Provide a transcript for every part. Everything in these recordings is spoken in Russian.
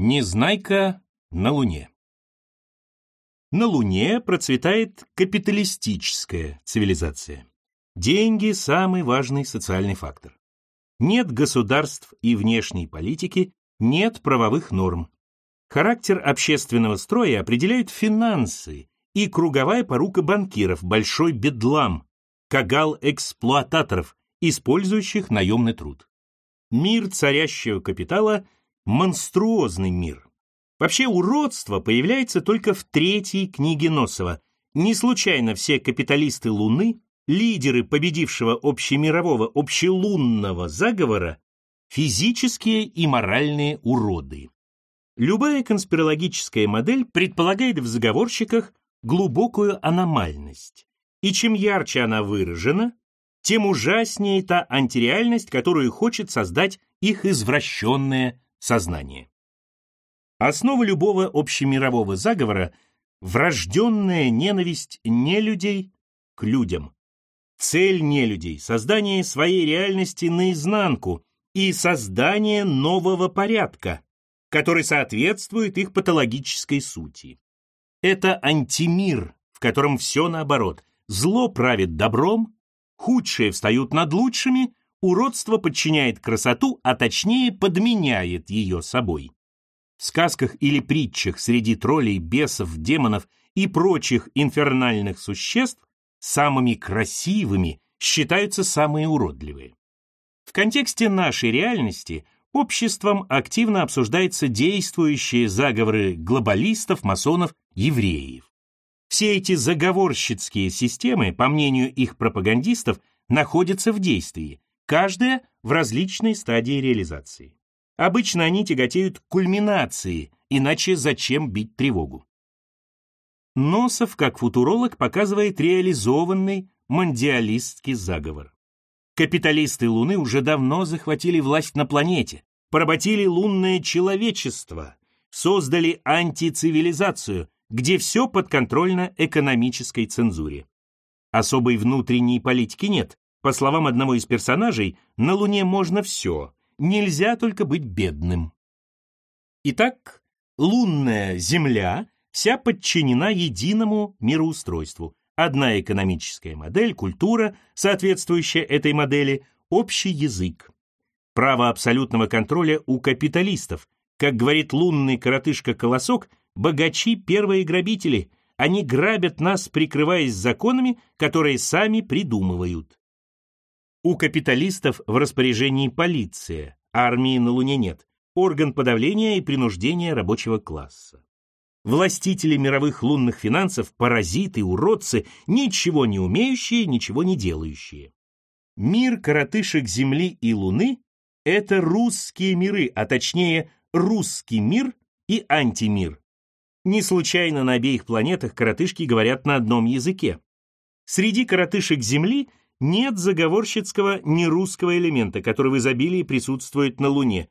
Незнайка на Луне На Луне процветает капиталистическая цивилизация. Деньги – самый важный социальный фактор. Нет государств и внешней политики, нет правовых норм. Характер общественного строя определяют финансы и круговая порука банкиров, большой бедлам, кагал эксплуататоров, использующих наемный труд. Мир царящего капитала – монструозный мир. Вообще уродство появляется только в третьей книге Носова. Не случайно все капиталисты Луны, лидеры победившего общемирового общелунного заговора, физические и моральные уроды. Любая конспирологическая модель предполагает в заговорщиках глубокую аномальность. И чем ярче она выражена, тем ужаснее та антиреальность, которую хочет создать их извращенное сознание. Основа любого общемирового заговора – врожденная ненависть не людей к людям. Цель нелюдей – создание своей реальности наизнанку и создание нового порядка, который соответствует их патологической сути. Это антимир, в котором все наоборот. Зло правит добром, худшие встают над лучшими, уродство подчиняет красоту, а точнее подменяет ее собой. В сказках или притчах среди троллей, бесов, демонов и прочих инфернальных существ самыми красивыми считаются самые уродливые. В контексте нашей реальности обществом активно обсуждаются действующие заговоры глобалистов, масонов, евреев. Все эти заговорщицкие системы, по мнению их пропагандистов, находятся в действии, каждая в различной стадии реализации. Обычно они тяготеют к кульминации, иначе зачем бить тревогу? Носов, как футуролог, показывает реализованный мандиалистский заговор. Капиталисты Луны уже давно захватили власть на планете, поработили лунное человечество, создали антицивилизацию, где все подконтрольно экономической цензуре. Особой внутренней политики нет. По словам одного из персонажей, на Луне можно все, нельзя только быть бедным. Итак, лунная Земля вся подчинена единому мироустройству. Одна экономическая модель, культура, соответствующая этой модели, общий язык. Право абсолютного контроля у капиталистов. Как говорит лунный коротышка-колосок, Богачи – первые грабители. Они грабят нас, прикрываясь законами, которые сами придумывают. У капиталистов в распоряжении полиция, армии на Луне нет, орган подавления и принуждения рабочего класса. Властители мировых лунных финансов – паразиты, уродцы, ничего не умеющие, ничего не делающие. Мир коротышек Земли и Луны – это русские миры, а точнее русский мир и антимир. Не случайно на обеих планетах коротышки говорят на одном языке. Среди коротышек Земли нет заговорщицкого нерусского элемента, который в изобилии присутствует на Луне.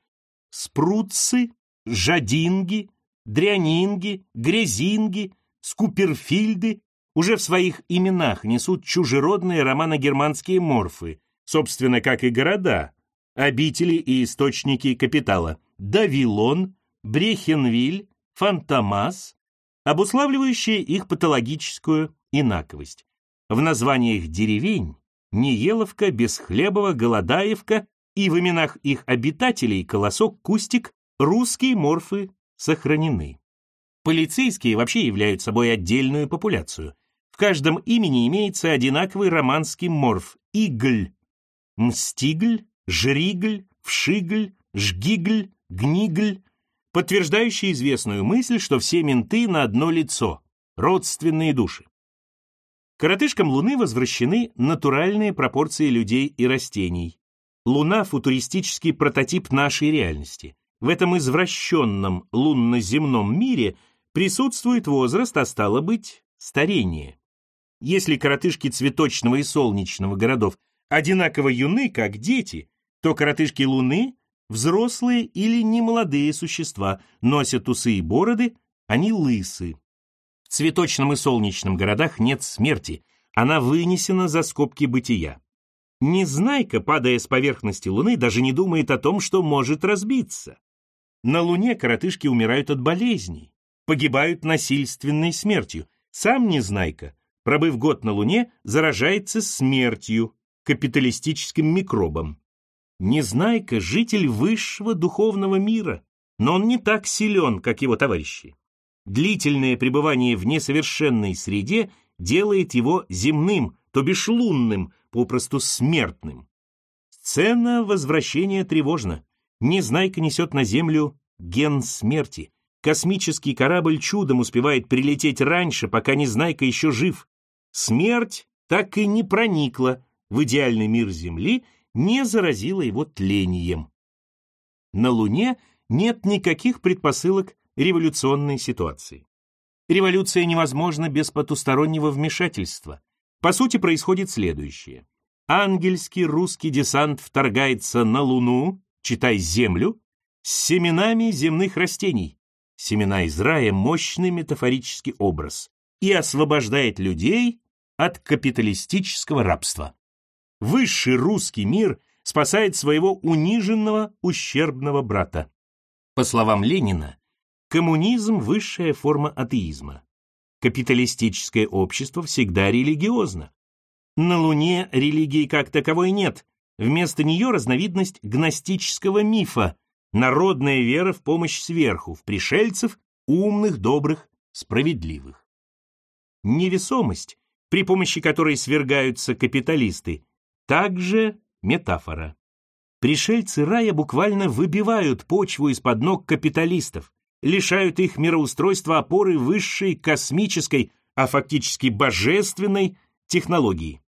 Спрутцы, жадинги, дрянинги, грязинги, скуперфильды уже в своих именах несут чужеродные романо-германские морфы, собственно, как и города, обители и источники капитала. Давилон, Брехенвиль, фантомас, обуславливающие их патологическую инаковость. В названиях деревень Нееловка, Бесхлебова, Голодаевка и в именах их обитателей Колосок, Кустик русские морфы сохранены. Полицейские вообще являются собой отдельную популяцию. В каждом имени имеется одинаковый романский морф – игль, мстигль, жригль, вшигль, жгигль, гнигль, подтверждающий известную мысль, что все менты на одно лицо, родственные души. Коротышкам Луны возвращены натуральные пропорции людей и растений. Луна – футуристический прототип нашей реальности. В этом извращенном лунно-земном мире присутствует возраст, а стало быть, старение. Если коротышки цветочного и солнечного городов одинаково юны, как дети, то коротышки Луны Взрослые или немолодые существа носят усы и бороды, они лысы. В цветочном и солнечном городах нет смерти, она вынесена за скобки бытия. Незнайка, падая с поверхности Луны, даже не думает о том, что может разбиться. На Луне коротышки умирают от болезней, погибают насильственной смертью. Сам Незнайка, пробыв год на Луне, заражается смертью, капиталистическим микробом. Незнайка – житель высшего духовного мира, но он не так силен, как его товарищи. Длительное пребывание в несовершенной среде делает его земным, то бишь лунным, попросту смертным. Сцена возвращения тревожна. Незнайка несет на Землю ген смерти. Космический корабль чудом успевает прилететь раньше, пока Незнайка еще жив. Смерть так и не проникла в идеальный мир Земли, не заразила его тлением. На Луне нет никаких предпосылок революционной ситуации. Революция невозможна без потустороннего вмешательства. По сути, происходит следующее. Ангельский русский десант вторгается на Луну, читай Землю, с семенами земных растений. Семена из рая – мощный метафорический образ. И освобождает людей от капиталистического рабства. Высший русский мир спасает своего униженного, ущербного брата. По словам Ленина, коммунизм – высшая форма атеизма. Капиталистическое общество всегда религиозно. На Луне религии как таковой нет. Вместо нее разновидность гностического мифа, народная вера в помощь сверху, в пришельцев, умных, добрых, справедливых. Невесомость, при помощи которой свергаются капиталисты, также метафора. Пришельцы рая буквально выбивают почву из-под ног капиталистов, лишают их мироустройства опоры высшей космической, а фактически божественной технологии.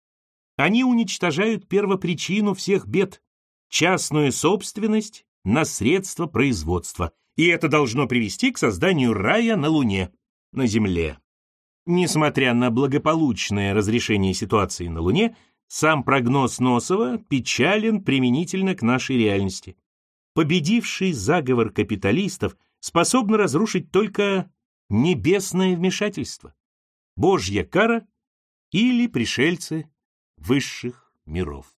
Они уничтожают первопричину всех бед – частную собственность на средства производства, и это должно привести к созданию рая на Луне, на Земле. Несмотря на благополучное разрешение ситуации на Луне, сам прогноз Носова печален применительно к нашей реальности. Победивший заговор капиталистов способен разрушить только небесное вмешательство, Божья кара или пришельцы высших миров.